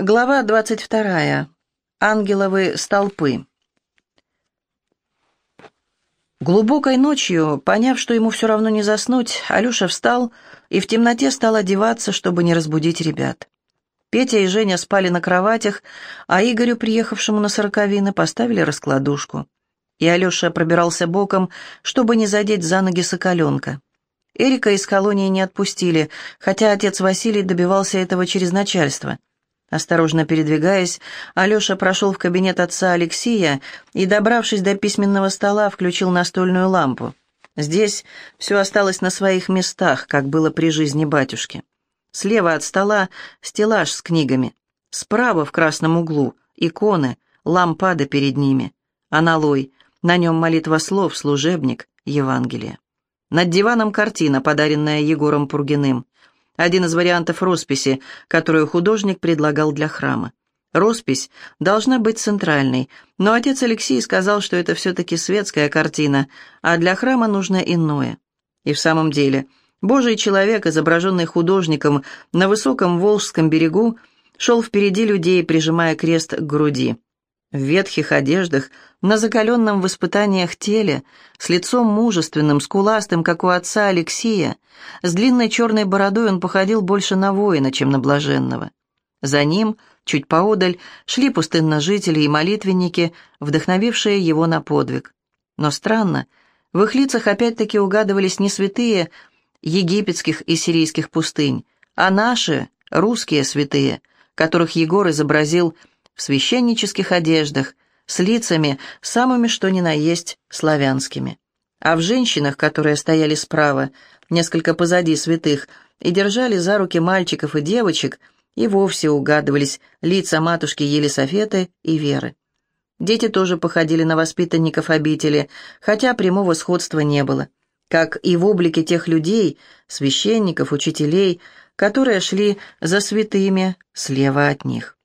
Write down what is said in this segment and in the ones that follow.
Глава 22. Ангеловы столпы. Глубокой ночью, поняв, что ему все равно не заснуть, Алеша встал и в темноте стал одеваться, чтобы не разбудить ребят. Петя и Женя спали на кроватях, а Игорю, приехавшему на сороковины, поставили раскладушку. И Алеша пробирался боком, чтобы не задеть за ноги соколенка. Эрика из колонии не отпустили, хотя отец Василий добивался этого через начальство. Осторожно передвигаясь, Алеша прошел в кабинет отца Алексея и, добравшись до письменного стола, включил настольную лампу. Здесь все осталось на своих местах, как было при жизни батюшки. Слева от стола стеллаж с книгами. Справа в красном углу иконы, лампада перед ними. Аналой, на нем молитва слов, служебник, Евангелие. Над диваном картина, подаренная Егором Пургиным один из вариантов росписи, которую художник предлагал для храма. Роспись должна быть центральной, но отец Алексей сказал, что это все-таки светская картина, а для храма нужно иное. И в самом деле, Божий человек, изображенный художником на высоком Волжском берегу, шел впереди людей, прижимая крест к груди. В ветхих одеждах, на закаленном в испытаниях теле, с лицом мужественным, скуластым, как у отца Алексия, с длинной черной бородой он походил больше на воина, чем на блаженного. За ним, чуть поодаль, шли пустынножители и молитвенники, вдохновившие его на подвиг. Но странно, в их лицах опять-таки угадывались не святые египетских и сирийских пустынь, а наши, русские святые, которых Егор изобразил в священнических одеждах, с лицами, самыми что ни на есть, славянскими. А в женщинах, которые стояли справа, несколько позади святых, и держали за руки мальчиков и девочек, и вовсе угадывались лица матушки Елисофеты и Веры. Дети тоже походили на воспитанников обители, хотя прямого сходства не было, как и в облике тех людей, священников, учителей, которые шли за святыми слева от них.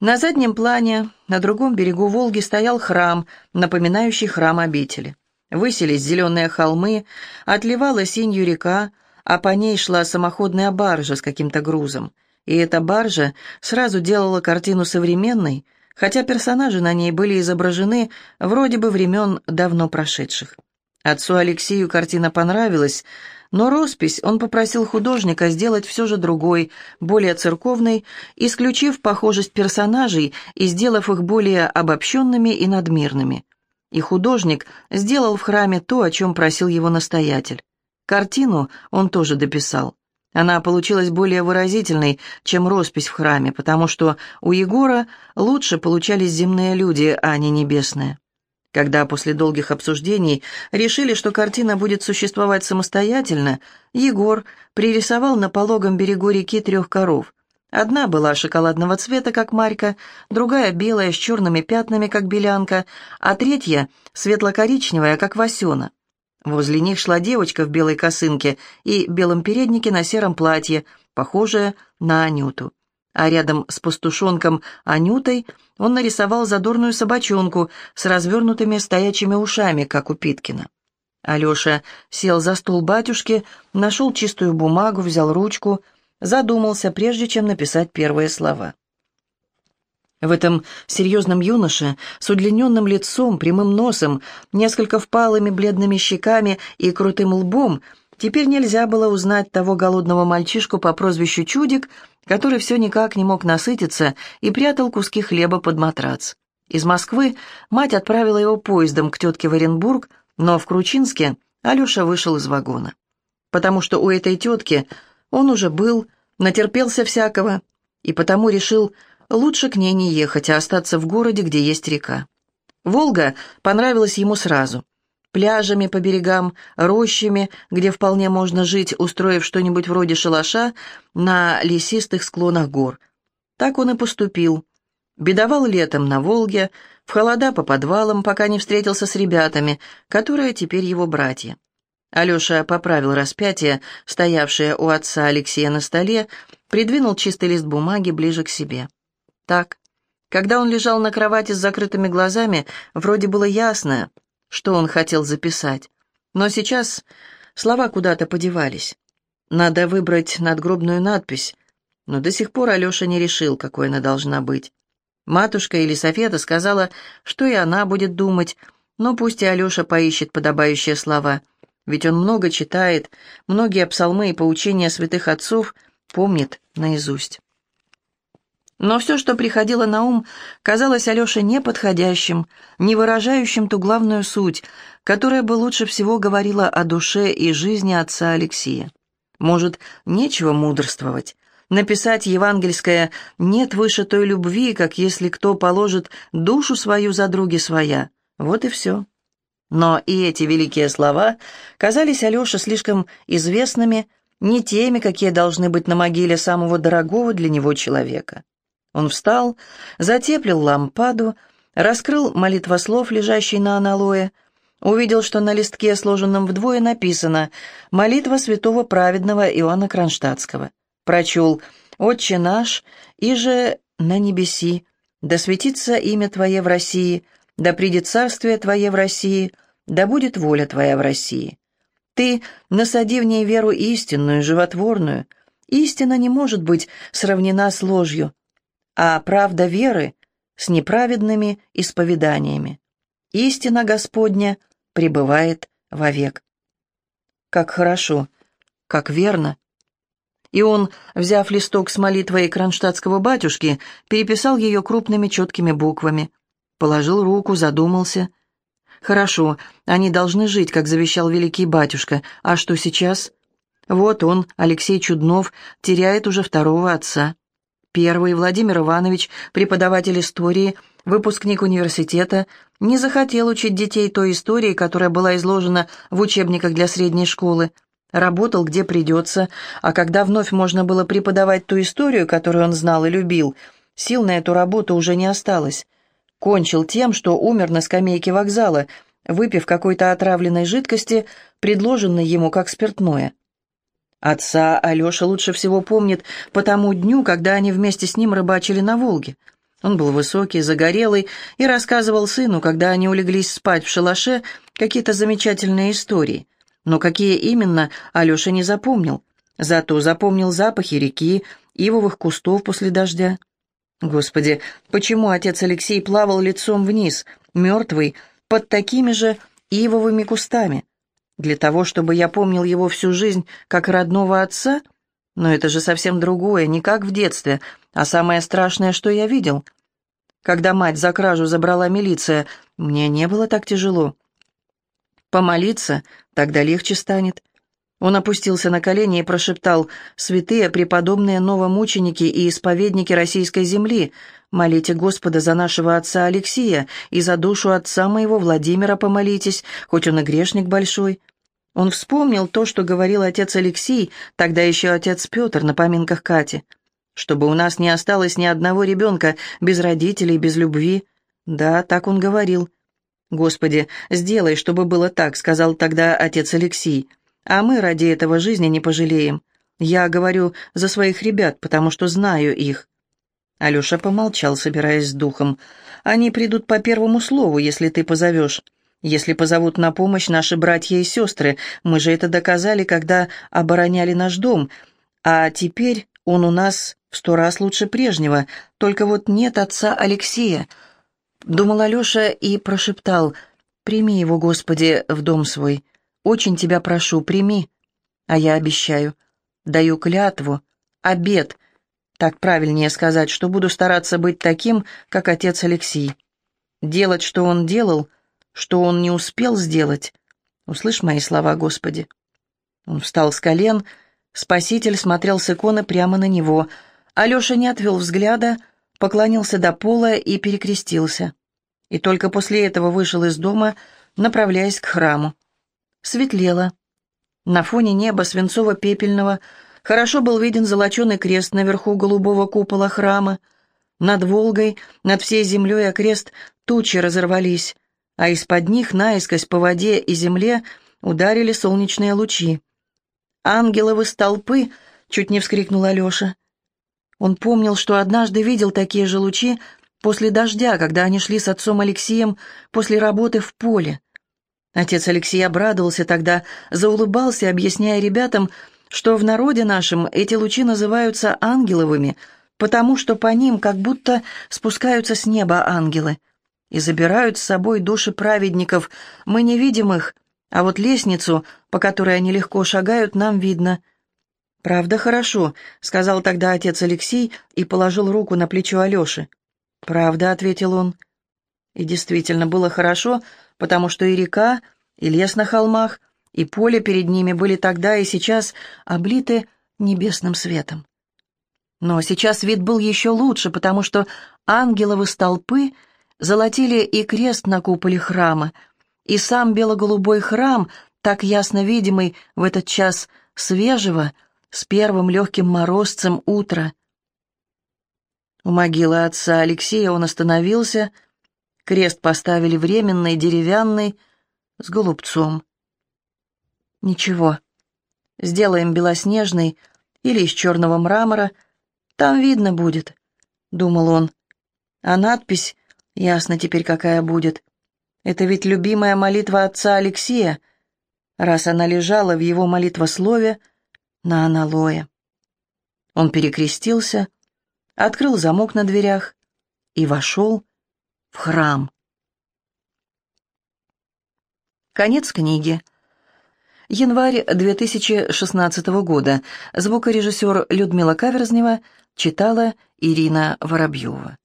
На заднем плане, на другом берегу Волги, стоял храм, напоминающий храм обители. Выселись зеленые холмы, отливала синью река, а по ней шла самоходная баржа с каким-то грузом. И эта баржа сразу делала картину современной, хотя персонажи на ней были изображены вроде бы времен давно прошедших. Отцу Алексею картина понравилась, но роспись он попросил художника сделать все же другой, более церковной, исключив похожесть персонажей и сделав их более обобщенными и надмирными. И художник сделал в храме то, о чем просил его настоятель. Картину он тоже дописал. Она получилась более выразительной, чем роспись в храме, потому что у Егора лучше получались земные люди, а не небесные. Когда после долгих обсуждений решили, что картина будет существовать самостоятельно, Егор пририсовал на пологом берегу реки трех коров. Одна была шоколадного цвета, как Марька, другая белая с черными пятнами, как белянка, а третья светло-коричневая, как Васена. Возле них шла девочка в белой косынке и белом переднике на сером платье, похожая на Анюту а рядом с пастушонком Анютой он нарисовал задорную собачонку с развернутыми стоячими ушами, как у Питкина. Алеша сел за стол батюшки, нашел чистую бумагу, взял ручку, задумался, прежде чем написать первые слова. В этом серьезном юноше с удлиненным лицом, прямым носом, несколько впалыми бледными щеками и крутым лбом теперь нельзя было узнать того голодного мальчишку по прозвищу Чудик, который все никак не мог насытиться и прятал куски хлеба под матрац. Из Москвы мать отправила его поездом к тетке в Оренбург, но в Кручинске Алеша вышел из вагона. Потому что у этой тетки он уже был, натерпелся всякого, и потому решил лучше к ней не ехать, а остаться в городе, где есть река. Волга понравилась ему сразу пляжами по берегам, рощами, где вполне можно жить, устроив что-нибудь вроде шалаша на лесистых склонах гор. Так он и поступил. Бедовал летом на Волге, в холода по подвалам, пока не встретился с ребятами, которые теперь его братья. Алеша поправил распятие, стоявшее у отца Алексея на столе, придвинул чистый лист бумаги ближе к себе. Так, когда он лежал на кровати с закрытыми глазами, вроде было ясно, что он хотел записать. Но сейчас слова куда-то подевались. Надо выбрать надгробную надпись. но до сих пор Алеша не решил, какой она должна быть. Матушка Елисофета сказала, что и она будет думать, но пусть и Алеша поищет подобающие слова, ведь он много читает, многие псалмы и поучения святых отцов помнит наизусть. Но все, что приходило на ум, казалось Алёше неподходящим, не выражающим ту главную суть, которая бы лучше всего говорила о душе и жизни отца Алексея. Может, нечего мудрствовать, написать евангельское «нет выше той любви, как если кто положит душу свою за други своя». Вот и все. Но и эти великие слова казались Алёше слишком известными, не теми, какие должны быть на могиле самого дорогого для него человека. Он встал, затеплил лампаду, раскрыл молитвослов, лежащий на аналое, увидел, что на листке, сложенном вдвое, написано «Молитва святого праведного Иоанна Кронштадтского». Прочел «Отче наш, и же на небеси, да светится имя Твое в России, да придет царствие Твое в России, да будет воля Твоя в России. Ты насади в ней веру истинную, животворную. Истина не может быть сравнена с ложью, а правда веры с неправедными исповеданиями. Истина Господня пребывает вовек. Как хорошо, как верно. И он, взяв листок с молитвой кронштадтского батюшки, переписал ее крупными четкими буквами. Положил руку, задумался. Хорошо, они должны жить, как завещал великий батюшка. А что сейчас? Вот он, Алексей Чуднов, теряет уже второго отца. Первый, Владимир Иванович, преподаватель истории, выпускник университета, не захотел учить детей той истории, которая была изложена в учебниках для средней школы. Работал где придется, а когда вновь можно было преподавать ту историю, которую он знал и любил, сил на эту работу уже не осталось. Кончил тем, что умер на скамейке вокзала, выпив какой-то отравленной жидкости, предложенной ему как спиртное. Отца Алеша лучше всего помнит по тому дню, когда они вместе с ним рыбачили на Волге. Он был высокий, загорелый и рассказывал сыну, когда они улеглись спать в шалаше, какие-то замечательные истории. Но какие именно, Алеша не запомнил. Зато запомнил запахи реки, ивовых кустов после дождя. Господи, почему отец Алексей плавал лицом вниз, мертвый, под такими же ивовыми кустами? Для того, чтобы я помнил его всю жизнь как родного отца? Но это же совсем другое, не как в детстве, а самое страшное, что я видел. Когда мать за кражу забрала милиция, мне не было так тяжело. Помолиться, тогда легче станет. Он опустился на колени и прошептал «Святые, преподобные новомученики и исповедники российской земли, молите Господа за нашего отца Алексия и за душу отца моего Владимира помолитесь, хоть он и грешник большой». Он вспомнил то, что говорил отец Алексей, тогда еще отец Петр на поминках Кати. «Чтобы у нас не осталось ни одного ребенка без родителей, без любви». Да, так он говорил. «Господи, сделай, чтобы было так», — сказал тогда отец Алексей. А мы ради этого жизни не пожалеем. Я говорю за своих ребят, потому что знаю их». Алеша помолчал, собираясь с духом. «Они придут по первому слову, если ты позовешь. Если позовут на помощь наши братья и сестры. Мы же это доказали, когда обороняли наш дом. А теперь он у нас в сто раз лучше прежнего. Только вот нет отца Алексея». Думал Алеша и прошептал, «Прими его, Господи, в дом свой». Очень тебя прошу, прими. А я обещаю. Даю клятву, обед. Так правильнее сказать, что буду стараться быть таким, как отец Алексей. Делать, что он делал, что он не успел сделать. Услышь мои слова, Господи. Он встал с колен, Спаситель смотрел с иконы прямо на него. Алеша не отвел взгляда, поклонился до пола и перекрестился. И только после этого вышел из дома, направляясь к храму. Светлело. На фоне неба свинцово-пепельного хорошо был виден золоченый крест наверху голубого купола храма. Над Волгой, над всей землей окрест тучи разорвались, а из-под них наискось по воде и земле ударили солнечные лучи. «Ангеловы столпы!» — чуть не вскрикнул Алеша. Он помнил, что однажды видел такие же лучи после дождя, когда они шли с отцом Алексеем после работы в поле. Отец Алексей обрадовался тогда, заулыбался, объясняя ребятам, что в народе нашем эти лучи называются ангеловыми, потому что по ним как будто спускаются с неба ангелы и забирают с собой души праведников. Мы не видим их, а вот лестницу, по которой они легко шагают, нам видно. «Правда, хорошо», — сказал тогда отец Алексей и положил руку на плечо Алеши. «Правда», — ответил он. И действительно было хорошо, потому что и река, и лес на холмах, и поле перед ними были тогда и сейчас облиты небесным светом. Но сейчас вид был еще лучше, потому что ангеловы столпы золотили и крест на куполе храма, и сам бело-голубой храм, так ясно видимый в этот час свежего, с первым легким морозцем утра. У могилы отца Алексея он остановился, крест поставили временный, деревянный, с голубцом. Ничего, сделаем белоснежный или из черного мрамора, там видно будет, — думал он. А надпись, ясно теперь какая будет. Это ведь любимая молитва отца Алексея, раз она лежала в его молитвослове на аналое. Он перекрестился, открыл замок на дверях и вошел в храм. Конец книги. Январь 2016 года. Звукорежиссер Людмила Каверзнева читала Ирина Воробьева.